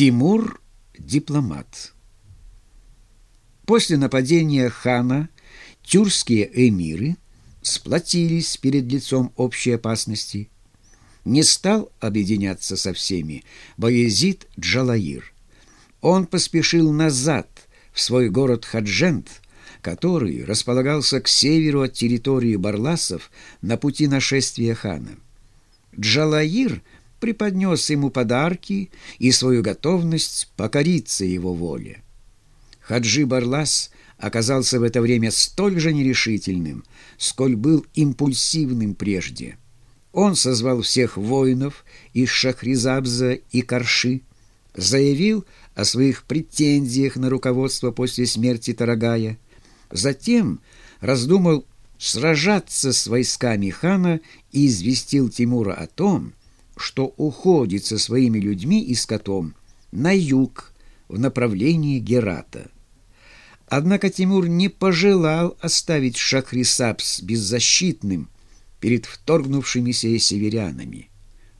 Тимур – дипломат. После нападения хана тюркские эмиры сплотились перед лицом общей опасности. Не стал объединяться со всеми Баязид Джалаир. Он поспешил назад в свой город Хаджент, который располагался к северу от территории Барласов на пути нашествия хана. Джалаир – преподнес ему подарки и свою готовность покориться его воле. Хаджи Барлас оказался в это время столь же нерешительным, сколь был импульсивным прежде. Он созвал всех воинов из Шахризабза и Карши, заявил о своих претензиях на руководство после смерти Тарагая, затем раздумал сражаться с войсками хана и известил Тимура о том, что уходит со своими людьми и скотом на юг в направлении Герата. Однако Тимур не пожелал оставить Шахрисапс беззащитным перед вторгнувшимися северянами.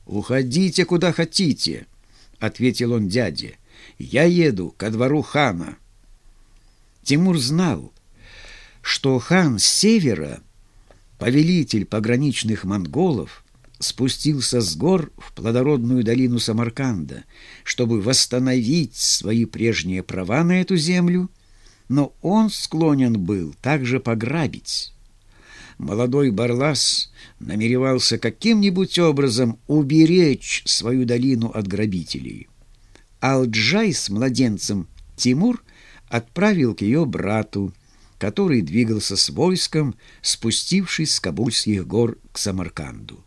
«Уходите, куда хотите», — ответил он дяде. «Я еду ко двору хана». Тимур знал, что хан с севера, повелитель пограничных монголов, спустился с гор в плодородную долину Самарканда, чтобы восстановить свои прежние права на эту землю, но он склонен был также пограбить. Молодой Барлас намеревался каким-нибудь образом уберечь свою долину от грабителей. Алджай с младенцем Тимур отправил к ее брату, который двигался с войском, спустившись с Кабульских гор к Самарканду.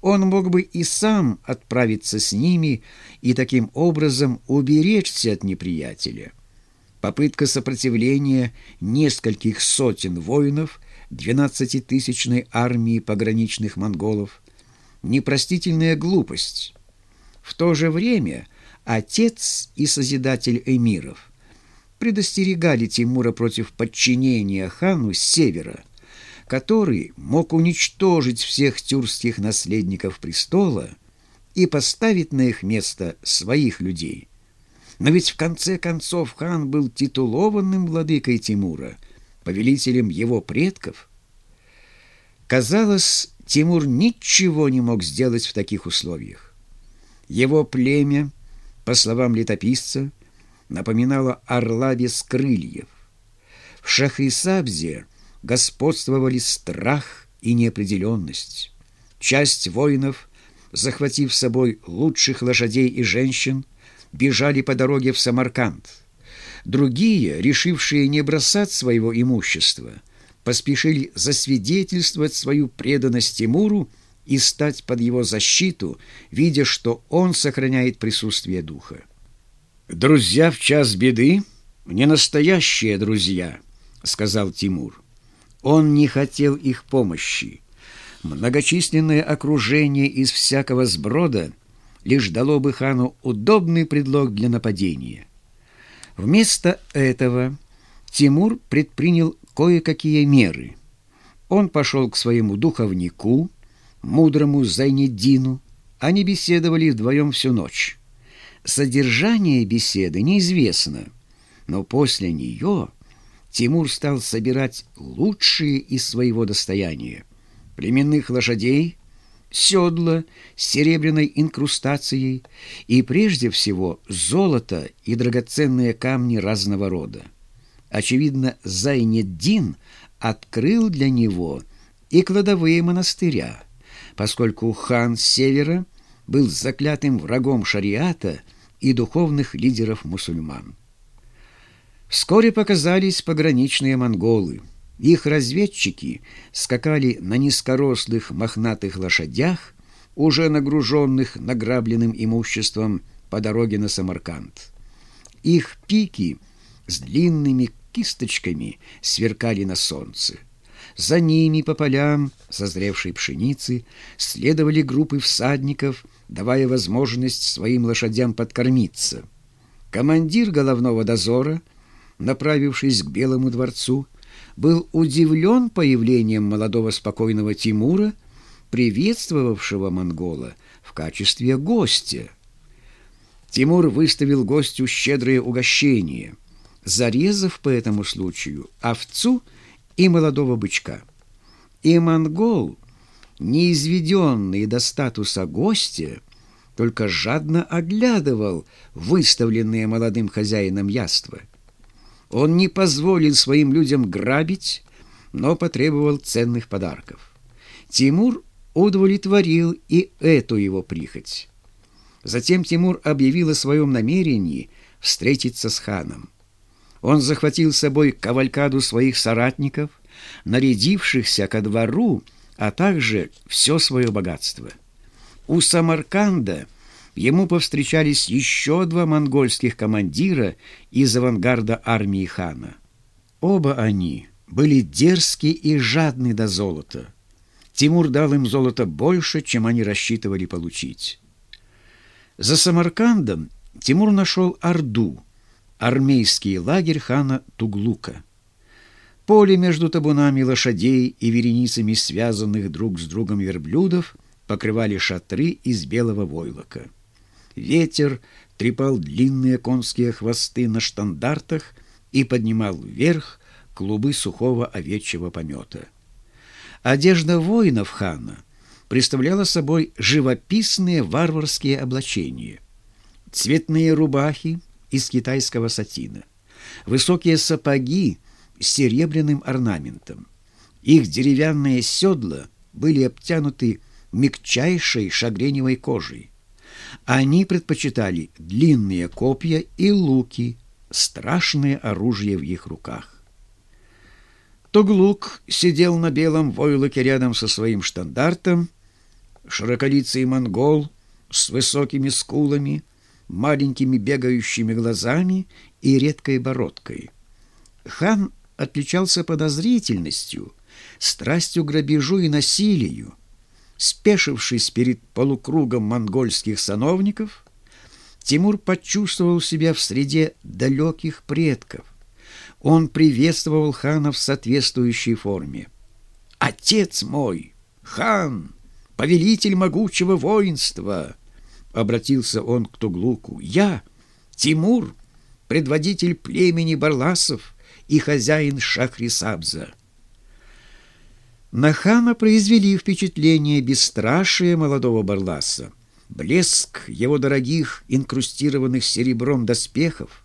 Он мог бы и сам отправиться с ними и таким образом уберечься от неприятеля. Попытка сопротивления нескольких сотен воинов двенадцатитысячной армии пограничных монголов – непростительная глупость. В то же время отец и созидатель эмиров предостерегали Тимура против подчинения хану с севера – который мог уничтожить всех тюркских наследников престола и поставить на их место своих людей. Но ведь в конце концов хан был титулованным владыкой Тимура, повелителем его предков. Казалось, Тимур ничего не мог сделать в таких условиях. Его племя, по словам летописца, напоминало орла без крыльев. В Шахрисабзе – господствовали страх и неопределенность. Часть воинов, захватив с собой лучших лошадей и женщин, бежали по дороге в Самарканд. Другие, решившие не бросать своего имущества, поспешили засвидетельствовать свою преданность Тимуру и стать под его защиту, видя, что он сохраняет присутствие духа. «Друзья в час беды — не настоящие друзья», — сказал Тимур. Он не хотел их помощи. Многочисленное окружение из всякого сброда лишь дало бы хану удобный предлог для нападения. Вместо этого Тимур предпринял кое-какие меры. Он пошел к своему духовнику, мудрому Зайнеддину. Они беседовали вдвоем всю ночь. Содержание беседы неизвестно, но после нее Тимур стал собирать лучшие из своего достояния. Племенных лошадей, седла с серебряной инкрустацией и, прежде всего, золото и драгоценные камни разного рода. Очевидно, Зайнеддин открыл для него и кладовые монастыря, поскольку хан севера был заклятым врагом шариата и духовных лидеров мусульман. Вскоре показались пограничные монголы. Их разведчики скакали на низкорослых мохнатых лошадях, уже нагруженных награбленным имуществом по дороге на Самарканд. Их пики с длинными кисточками сверкали на солнце. За ними по полям созревшей пшеницы следовали группы всадников, давая возможность своим лошадям подкормиться. Командир головного дозора — направившись к Белому дворцу, был удивлен появлением молодого спокойного Тимура, приветствовавшего монгола в качестве гостя. Тимур выставил гостю щедрое угощение, зарезав по этому случаю овцу и молодого бычка. И монгол, неизведенный до статуса гостя, только жадно оглядывал выставленные молодым хозяином яства. Он не позволил своим людям грабить, но потребовал ценных подарков. Тимур удовлетворил и эту его прихоть. Затем Тимур объявил о своем намерении встретиться с ханом. Он захватил с собой кавалькаду своих соратников, нарядившихся ко двору, а также все свое богатство. У Самарканда ему повстречались еще два монгольских командира из авангарда армии хана. Оба они были дерзки и жадны до золота. Тимур дал им золота больше, чем они рассчитывали получить. За Самаркандом Тимур нашел Орду, армейский лагерь хана Туглука. Поле между табунами лошадей и вереницами связанных друг с другом верблюдов покрывали шатры из белого войлока. Ветер трепал длинные конские хвосты на штандартах и поднимал вверх клубы сухого овечьего помета. Одежда воинов хана — представляла собой живописные варварские облачения. Цветные рубахи из китайского сатина, высокие сапоги с серебряным орнаментом. Их деревянные седла были обтянуты мягчайшей шагреневой кожей. Они предпочитали длинные копья и луки, страшное оружие в их руках. Туглук сидел на белом войлоке рядом со своим штандартом широколицый монгол с высокими скулами, маленькими бегающими глазами и редкой бородкой. Хан отличался подозрительностью, страстью грабежу и насилию. Спешившись перед полукругом монгольских сановников, Тимур почувствовал себя в среде далеких предков. Он приветствовал хана в соответствующей форме. «Отец мой! Хан!» повелитель могучего воинства!» Обратился он к Туглуку. «Я, Тимур, предводитель племени Барласов и хозяин Шахрисабза». На хана произвели впечатление бесстрашие молодого Барласа, блеск его дорогих, инкрустированных серебром доспехов.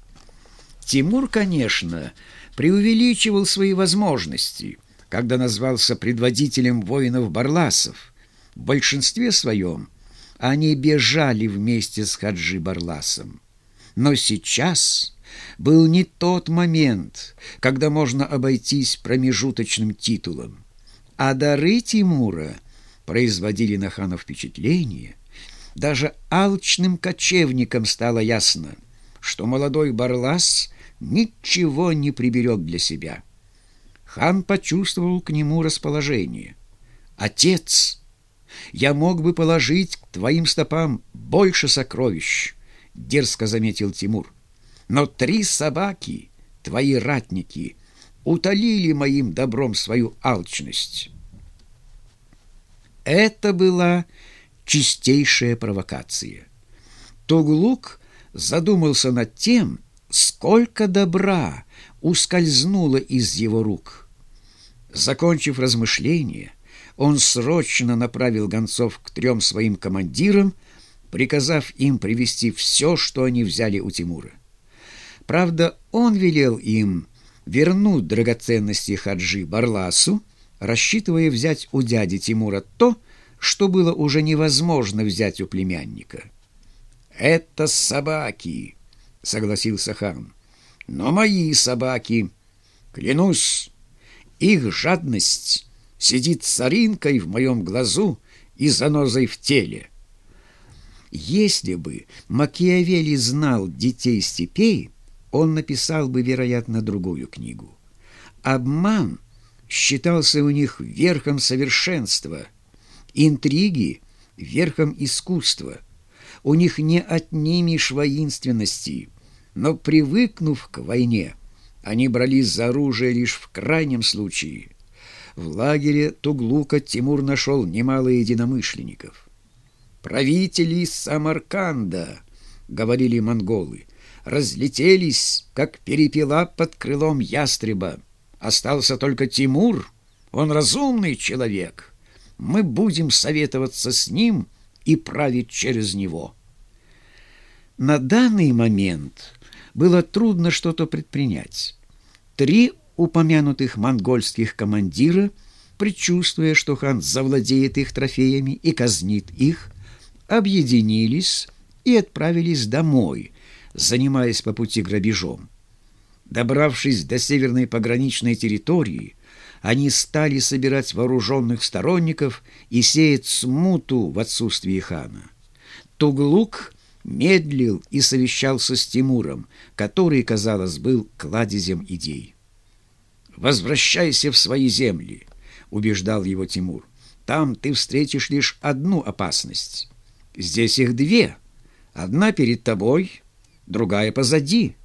Тимур, конечно, преувеличивал свои возможности, когда назвался предводителем воинов Барласов – в большинстве своем они бежали вместе с Хаджи Барласом. Но сейчас был не тот момент, когда можно обойтись промежуточным титулом. А дары Тимура производили на хана впечатление. Даже алчным кочевникам стало ясно, что молодой Барлас ничего не приберег для себя. Хан почувствовал к нему расположение. «Отец!» я мог бы положить к твоим стопам больше сокровищ, — дерзко заметил Тимур. Но три собаки, твои ратники, утолили моим добром свою алчность. Это была чистейшая провокация. Туглук задумался над тем, сколько добра ускользнуло из его рук. Закончив размышления, он срочно направил гонцов к трем своим командирам, приказав им привести все, что они взяли у Тимура. Правда, он велел им вернуть драгоценности Хаджи Барласу, рассчитывая взять у дяди Тимура то, что было уже невозможно взять у племянника. «Это собаки», — согласился хан, — «но мои собаки. Клянусь, их жадность сидит соринкой в моем глазу и занозой в теле. Если бы Макиавелли знал детей степей, он написал бы, вероятно, другую книгу. Обман считался у них верхом совершенства, интриги — верхом искусства. У них не отнимешь воинственности, но, привыкнув к войне, они брались за оружие лишь в крайнем случае — в лагере Туглука Тимур нашел немало единомышленников. «Правители Самарканда!» —— говорили монголы, — разлетелись, как перепела под крылом ястреба. Остался только Тимур, он разумный человек. Мы будем советоваться с ним и править через него. На данный момент было трудно что-то предпринять. Три упомянутых монгольских командира, предчувствуя, что хан завладеет их трофеями и казнит их, объединились и отправились домой, занимаясь по пути грабежом. Добравшись до северной пограничной территории, они стали собирать вооруженных сторонников и сеять смуту в отсутствии хана. Туглук медлил и совещался с Тимуром, который, казалось, был кладезем идей. «Возвращайся в свои земли», — убеждал его Тимур. «Там ты встретишь лишь одну опасность. Здесь их две. Одна перед тобой, другая позади».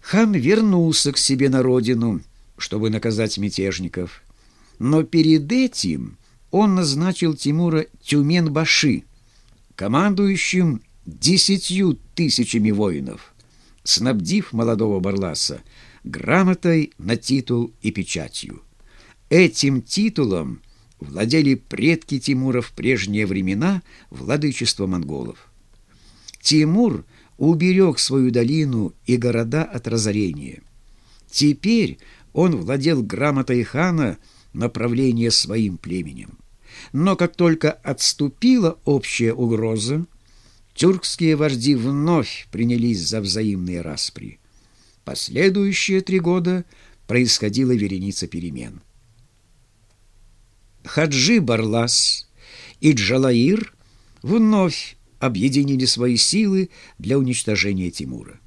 Хан вернулся к себе на родину, чтобы наказать мятежников. Но перед этим он назначил Тимура Тюмен-Баши, командующим десятью тысячами воинов, снабдив молодого Барласа грамотой на титул и печатью. Этим титулом владели предки Тимура в прежние времена владычества монголов. Тимур уберег свою долину и города от разорения. Теперь он владел грамотой хана направление своим племенем. Но как только отступила общая угроза, тюркские вожди вновь принялись за взаимные распри. Последующие три года происходила вереница перемен. Хаджи Барлас и Джалаир вновь объединили свои силы для уничтожения Тимура.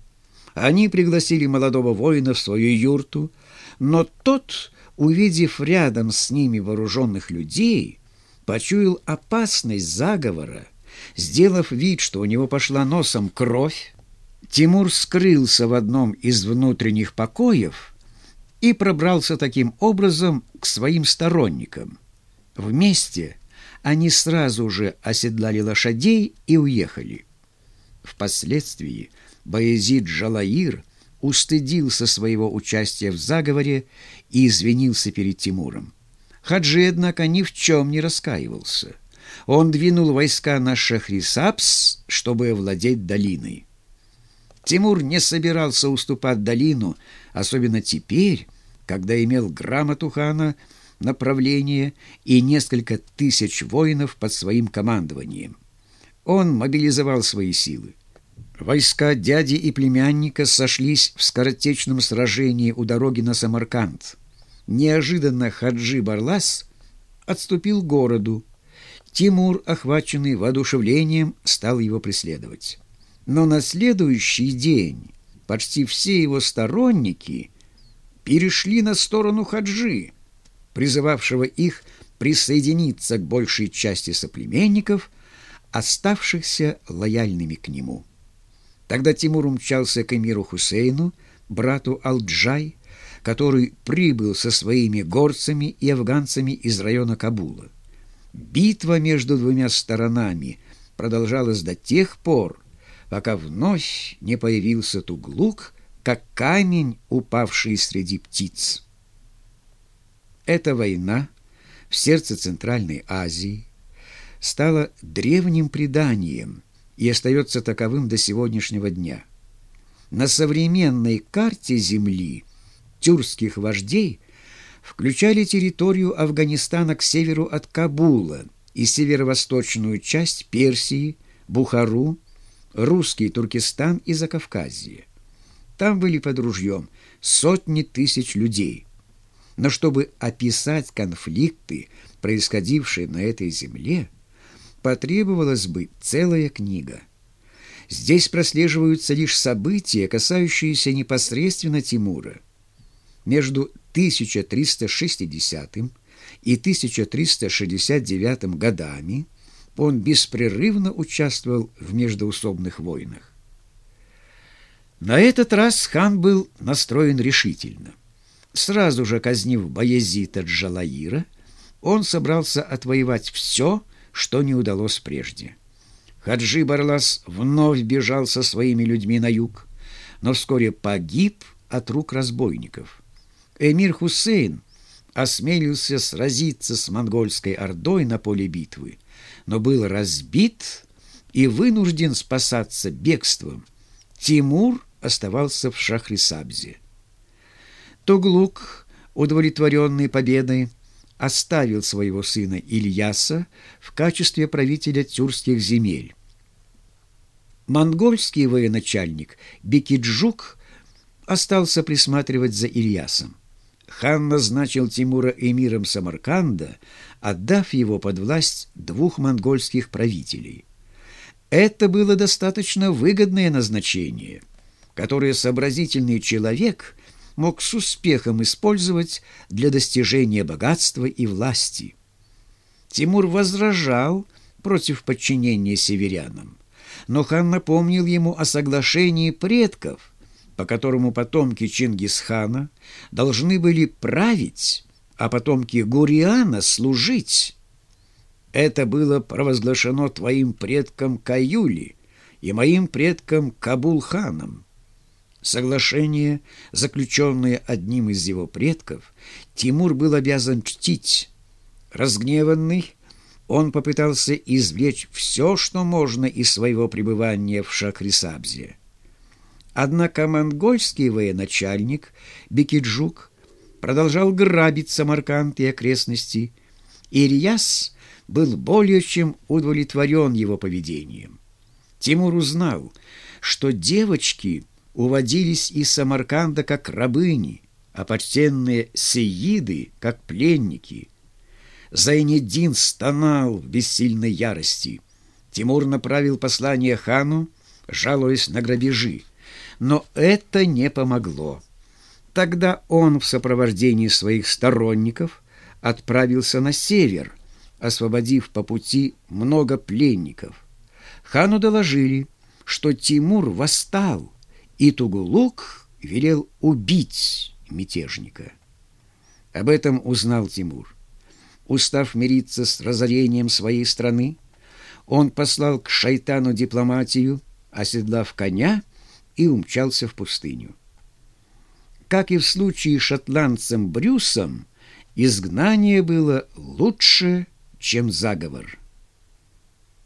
Они пригласили молодого воина в свою юрту, но тот, увидев рядом с ними вооруженных людей, почуял опасность заговора, сделав вид, что у него пошла носом кровь, Тимур скрылся в одном из внутренних покоев и пробрался таким образом к своим сторонникам. Вместе они сразу же оседлали лошадей и уехали. Впоследствии Баязид Джалаир устыдился своего участия в заговоре и извинился перед Тимуром. Хаджи, однако, ни в чем не раскаивался. Он двинул войска на Шахрисапс, чтобы овладеть долиной. Тимур не собирался уступать долину, особенно теперь, когда имел грамоту хана, направление и несколько тысяч воинов под своим командованием. Он мобилизовал свои силы. Войска дяди и племянника сошлись в скоротечном сражении у дороги на Самарканд. Неожиданно Хаджи Барлас отступил к городу. Тимур, охваченный воодушевлением, стал его преследовать. Но на следующий день почти все его сторонники перешли на сторону Хаджи, призывавшего их присоединиться к большей части соплеменников, оставшихся лояльными к нему. Тогда Тимур умчался к эмиру Хусейну, брату Алджай, который прибыл со своими горцами и афганцами из района Кабула. Битва между двумя сторонами продолжалась до тех пор, пока вновь не появился Туглук, как камень, упавший среди птиц. Эта война в сердце Центральной Азии стала древним преданием и остается таковым до сегодняшнего дня. На современной карте Земли – тюркских вождей включали территорию Афганистана к северу от Кабула и северо-восточную часть Персии, Бухару, русский Туркестан и Закавказье. Там были под ружьем сотни тысяч людей. Но чтобы описать конфликты, происходившие на этой земле, потребовалась бы целая книга. Здесь прослеживаются лишь события, касающиеся непосредственно Тимура – между 1360 и 1369 годами он беспрерывно участвовал в междоусобных войнах. На этот раз хан был настроен решительно. Сразу же казнив Баязита Джалаира, он собрался отвоевать все, что не удалось прежде. Хаджи Барлас вновь бежал со своими людьми на юг, но вскоре погиб от рук разбойников. Эмир Хусейн осмелился сразиться с монгольской ордой на поле битвы, но был разбит и вынужден спасаться бегством. Тимур оставался в Шахрисабзе. Туглук, удовлетворенный победой, оставил своего сына Ильяса в качестве правителя тюркских земель. Монгольский военачальник Бекиджук остался присматривать за Ильясом. Хан назначил Тимура эмиром Самарканда, отдав его под власть двух монгольских правителей. Это было достаточно выгодное назначение, которое сообразительный человек мог с успехом использовать для достижения богатства и власти. Тимур возражал против подчинения северянам, но хан напомнил ему о соглашении предков, по которому потомки Чингисхана должны были править, а потомки Гуриана служить. Это было провозглашено твоим предком Каюли и моим предком Кабулханом. Соглашение, заключенное одним из его предков, Тимур был обязан чтить. Разгневанный, он попытался извлечь все, что можно из своего пребывания в Шахрисабзе. Однако монгольский военачальник Бекиджук продолжал грабить Самарканд и окрестности. Ильяс был более чем удовлетворен его поведением. Тимур узнал, что девочки уводились из Самарканда как рабыни, а почтенные сеиды как пленники. Зайнеддин стонал в бессильной ярости. Тимур направил послание хану, жалуясь на грабежи. Но это не помогло. Тогда он в сопровождении своих сторонников отправился на север, освободив по пути много пленников. Хану доложили, что Тимур восстал, и Тугулук велел убить мятежника. Об этом узнал Тимур. Устав мириться с разорением своей страны, он послал к шайтану дипломатию, оседлав коня и умчался в пустыню. Как и в случае с шотландцем Брюсом, изгнание было лучше, чем заговор.